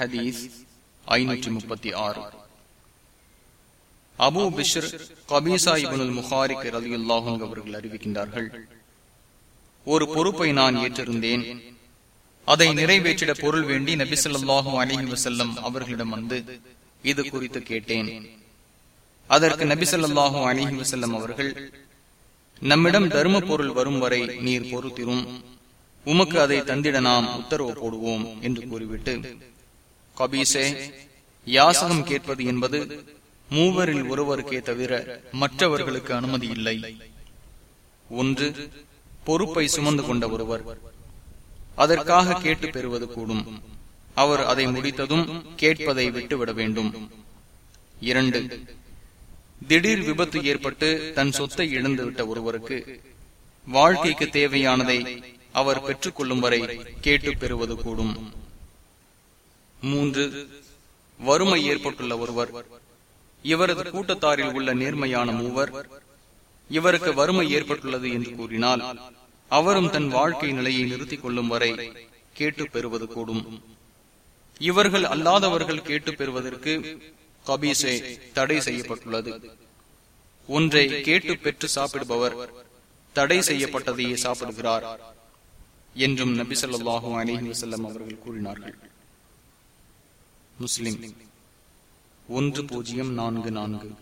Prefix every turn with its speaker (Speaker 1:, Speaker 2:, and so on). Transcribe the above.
Speaker 1: ஹதீஸ் ஐநூற்றி முப்பத்தி ஆறு. அபு பிஷர் கபீசா இபனுல் முஹாரிக் ரலியுல்லாஹும் அவர்கள் அறிவிக்கின்றார்கள் ஒரு பொறுப்பை நான் ஏற்றிருந்தேன். அதை நிறைவேற்றிட பொருள் வேண்டி நபிசல்லாஹும் அலிஹி வசல்லம் அவர்களிடம் வந்து இது குறித்து கேட்டேன். அதற்கு நபிசல்லாஹும் அலிஹி வசல்லம் அவர்கள் நம்மிடம் தர்ம பொருள் வரும் வரை நீர் பொறுத்திரும். உமக்கு அதை தந்திட நாம் உத்தரவு போடுவோம் என்று கூறிவிட்டு கபீசே யாசகம் கேட்பது என்பது மூவரில் ஒருவருக்கே தவிர மற்றவர்களுக்கு அனுமதி இல்லை. ஒன்று பொறுப்பை சுமந்து கொண்ட ஒருவர். அதற்காக கேட்டு பெறுவது கூடும். அவர் அதை முடித்ததும் கேட்பதை விட்டுவிட வேண்டும். இரண்டு திடீர் விபத்து ஏற்பட்டு தன் சொத்தை இழந்துவிட்ட ஒருவருக்கு வாழ்க்கைக்கு தேவையானதை அவர் பெற்றுக் கொள்ளும் வரை கேட்டு பெறுவது கூடும். மூன்று வறுமை ஏற்பட்டுள்ள ஒருவர். இவரது கூட்டத்தாரில் உள்ள நேர்மையான மூவர் இவருக்கு வறுமை ஏற்பட்டுள்ளது என்று கூறினால் அவரும் தன் வாழ்க்கை நிலையை நிறுத்திக் கொள்ளும் வரை கேட்டு பெறுவது கூடும். இவர்கள் அல்லாதவர்கள் கேட்டு பெறுவதற்கு கபீசே தடை செய்யப்பட்டுள்ளது. ஒன்றை கேட்டு பெற்று சாப்பிடுபவர் தடை செய்யப்பட்டதையே சாப்பிடுகிறார் என்றும் நபி சொல்லாஹு அலிஹி வசல்லம் அவர்கள் கூறினார்கள். முஸ்லிம். ஒன்று பூஜ்ஜியம் நான்கு நான்கு.